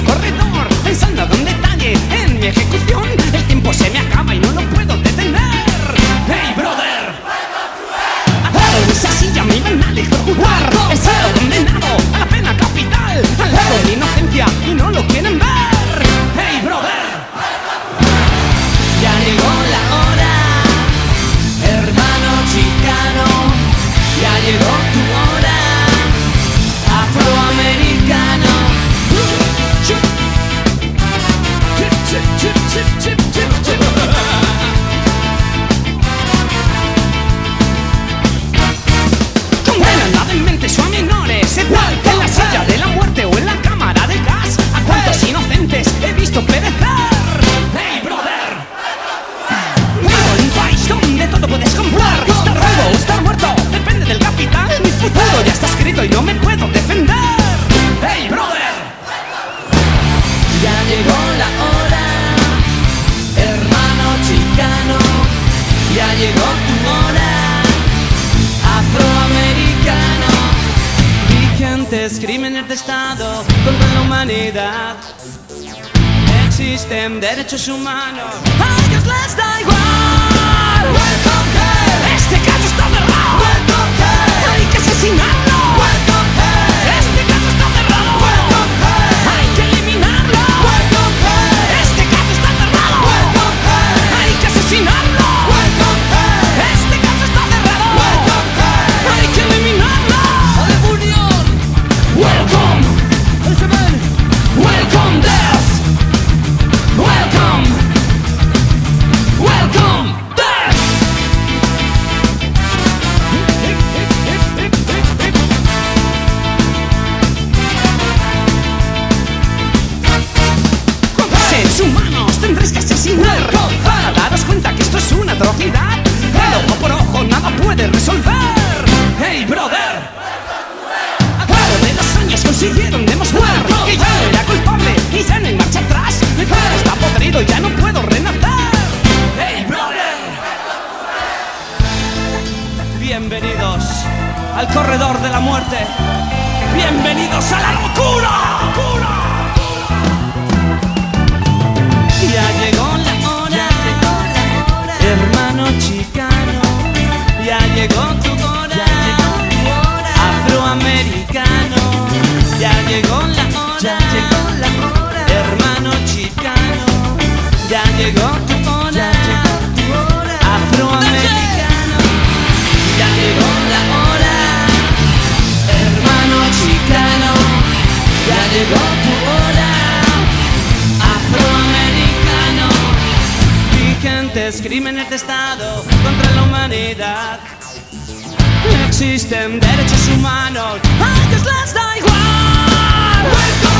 corredor Pensando con detalle en mi ejecución. El tiempo se me acaba y no lo puedo detener. Hey brother todo puedes comprar. Estar vivo o estar muerto Depende del capital. Mi futuro ya está escrito y no me puedo defender. Hey brother. Ya llegó la hora, hermano chicano. Ya llegó tu hora, afroamericano. Vigentes crímenes de Estado contra la humanidad. Existen derechos humanos. A ellos les da igual asesinar Para daros cuenta que esto es una atrocidad. El ojo por ojo nada puede resolver. Hey brother. A cabo de los años consiguieron demostrar Que yo era culpable y ya no hay marcha atrás. Mi padre está podrido y ya no puedo renacer. Hey brother. Bienvenidos al corredor de la muerte Vigentes crímenes de Estado contra la humanidad. Existen derechos humanos, a ellos les da igual.